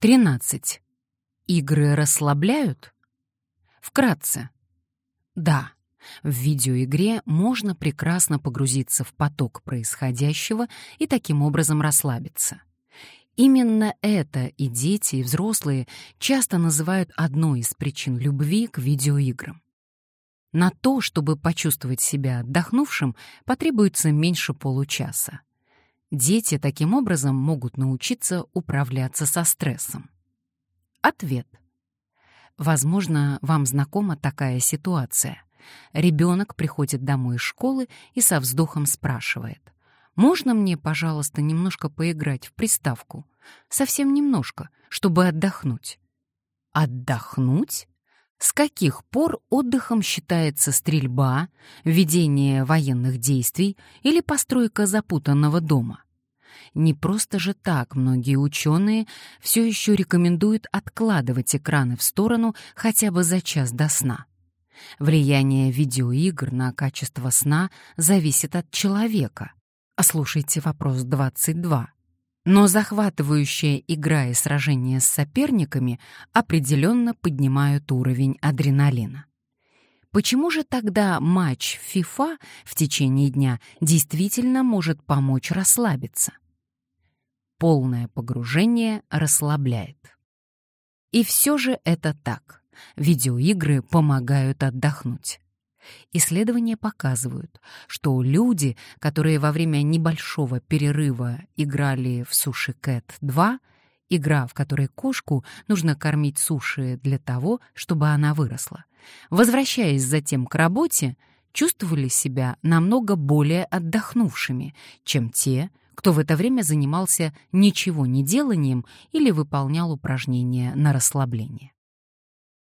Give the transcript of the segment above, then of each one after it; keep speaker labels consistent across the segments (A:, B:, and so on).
A: 13. Игры расслабляют? Вкратце. Да, в видеоигре можно прекрасно погрузиться в поток происходящего и таким образом расслабиться. Именно это и дети, и взрослые часто называют одной из причин любви к видеоиграм. На то, чтобы почувствовать себя отдохнувшим, потребуется меньше получаса. Дети таким образом могут научиться управляться со стрессом. Ответ. Возможно, вам знакома такая ситуация. Ребенок приходит домой из школы и со вздохом спрашивает. «Можно мне, пожалуйста, немножко поиграть в приставку? Совсем немножко, чтобы отдохнуть». «Отдохнуть?» С каких пор отдыхом считается стрельба, ведение военных действий или постройка запутанного дома? Не просто же так многие ученые все еще рекомендуют откладывать экраны в сторону хотя бы за час до сна. Влияние видеоигр на качество сна зависит от человека. А слушайте вопрос 22. Но захватывающая игра и сражение с соперниками определенно поднимают уровень адреналина. Почему же тогда матч FIFA в течение дня действительно может помочь расслабиться? Полное погружение расслабляет. И все же это так. Видеоигры помогают отдохнуть. Исследования показывают, что люди, которые во время небольшого перерыва играли в Суши Кэт 2, игра, в которой кошку нужно кормить суши для того, чтобы она выросла, возвращаясь затем к работе, чувствовали себя намного более отдохнувшими, чем те, кто в это время занимался ничего не деланием или выполнял упражнения на расслабление.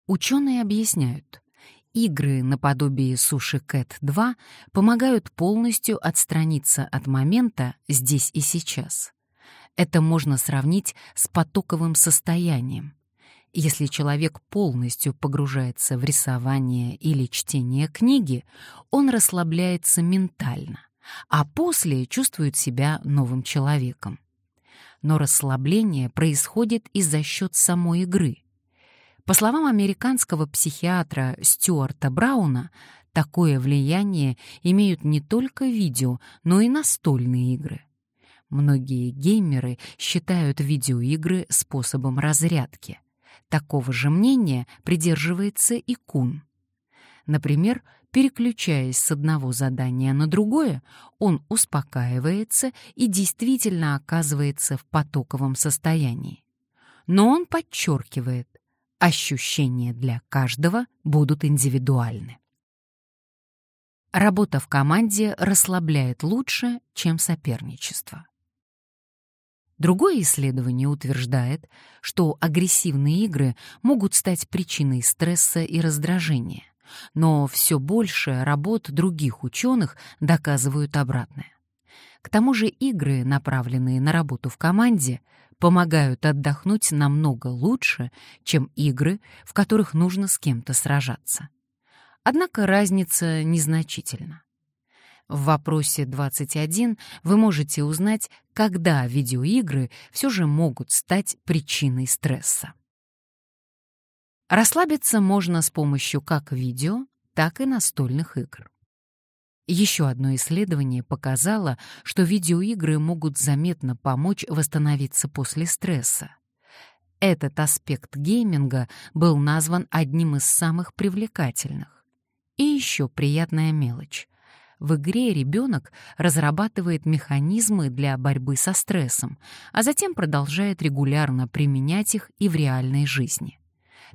A: Ученые объясняют, Игры наподобие Суши Кэт 2 помогают полностью отстраниться от момента здесь и сейчас. Это можно сравнить с потоковым состоянием. Если человек полностью погружается в рисование или чтение книги, он расслабляется ментально, а после чувствует себя новым человеком. Но расслабление происходит и за счет самой игры — по словам американского психиатра Стюарта Брауна, такое влияние имеют не только видео, но и настольные игры. Многие геймеры считают видеоигры способом разрядки. Такого же мнения придерживается и Кун. Например, переключаясь с одного задания на другое, он успокаивается и действительно оказывается в потоковом состоянии. Но он подчеркивает, Ощущения для каждого будут индивидуальны. Работа в команде расслабляет лучше, чем соперничество. Другое исследование утверждает, что агрессивные игры могут стать причиной стресса и раздражения, но все больше работ других ученых доказывают обратное. К тому же игры, направленные на работу в команде, помогают отдохнуть намного лучше, чем игры, в которых нужно с кем-то сражаться. Однако разница незначительна. В вопросе 21 вы можете узнать, когда видеоигры все же могут стать причиной стресса. Расслабиться можно с помощью как видео, так и настольных игр. Еще одно исследование показало, что видеоигры могут заметно помочь восстановиться после стресса. Этот аспект гейминга был назван одним из самых привлекательных. И еще приятная мелочь. В игре ребенок разрабатывает механизмы для борьбы со стрессом, а затем продолжает регулярно применять их и в реальной жизни.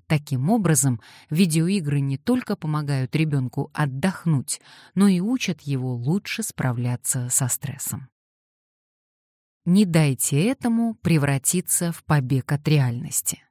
A: Таким образом, видеоигры не только помогают ребенку отдохнуть, но и учат его лучше справляться со стрессом. Не дайте этому превратиться в побег от реальности.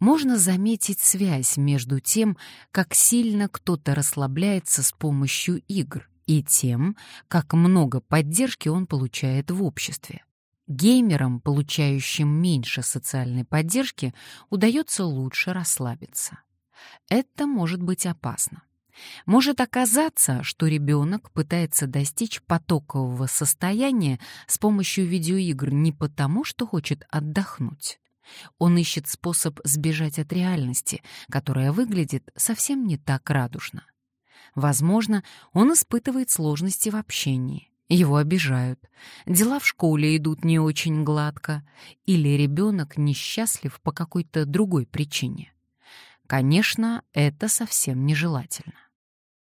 A: Можно заметить связь между тем, как сильно кто-то расслабляется с помощью игр, и тем, как много поддержки он получает в обществе. Геймерам, получающим меньше социальной поддержки, удается лучше расслабиться. Это может быть опасно. Может оказаться, что ребенок пытается достичь потокового состояния с помощью видеоигр не потому, что хочет отдохнуть, Он ищет способ сбежать от реальности, которая выглядит совсем не так радужно. Возможно, он испытывает сложности в общении, его обижают, дела в школе идут не очень гладко, или ребенок несчастлив по какой-то другой причине. Конечно, это совсем нежелательно.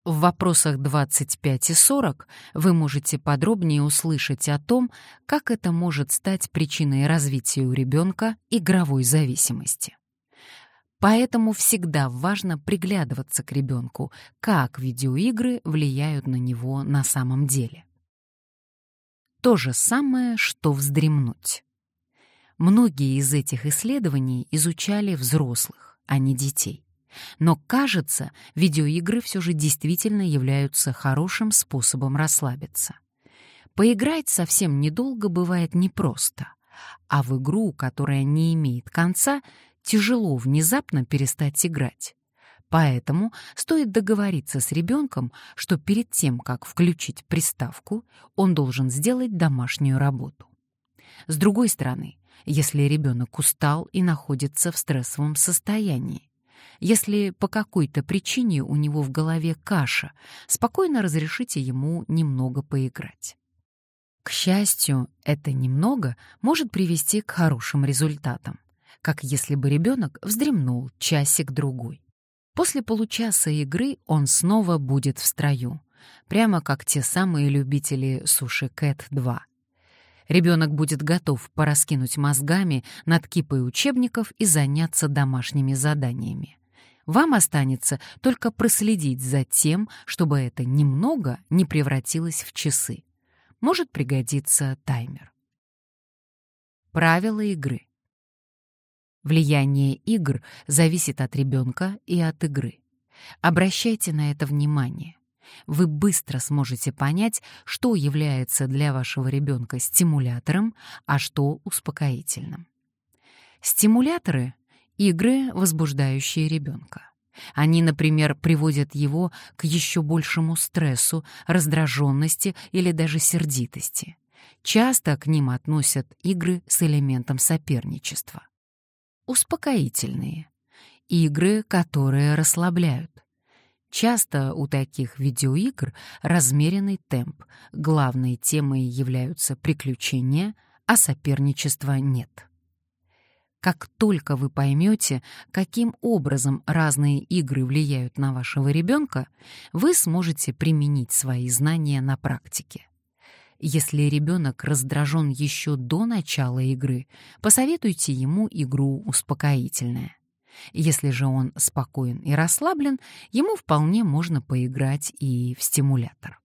A: В вопросах 25 и 40 вы можете подробнее услышать о том, как это может стать причиной развития у ребенка игровой зависимости. Поэтому всегда важно приглядываться к ребенку, как видеоигры влияют на него на самом деле. То же самое, что вздремнуть. Многие из этих исследований изучали взрослых, а не детей. Но, кажется, видеоигры все же действительно являются хорошим способом расслабиться. Поиграть совсем недолго бывает непросто, а в игру, которая не имеет конца, тяжело внезапно перестать играть. Поэтому стоит договориться с ребенком, что перед тем, как включить приставку, он должен сделать домашнюю работу. С другой стороны, если ребенок устал и находится в стрессовом состоянии, если по какой-то причине у него в голове каша, спокойно разрешите ему немного поиграть. К счастью, это немного может привести к хорошим результатам, как если бы ребенок вздремнул часик-другой. После получаса игры он снова будет в строю, прямо как те самые любители Суши Кэт 2. Ребенок будет готов пораскинуть мозгами над кипой учебников и заняться домашними заданиями. Вам останется только проследить за тем, чтобы это немного не превратилось в часы. Может пригодиться таймер. Правила игры. Влияние игр зависит от ребенка и от игры. Обращайте на это внимание. Вы быстро сможете понять, что является для вашего ребенка стимулятором, а что успокоительным. Стимуляторы Игры, возбуждающие ребенка. Они, например, приводят его к еще большему стрессу, раздраженности или даже сердитости. Часто к ним относят игры с элементом соперничества. Успокоительные. Игры, которые расслабляют. Часто у таких видеоигр размеренный темп. Главной темой являются приключения, а соперничества нет. Как только вы поймете, каким образом разные игры влияют на вашего ребенка, вы сможете применить свои знания на практике. Если ребенок раздражен еще до начала игры, посоветуйте ему игру успокоительная. Если же он спокоен и расслаблен, ему вполне можно поиграть и в стимулятор.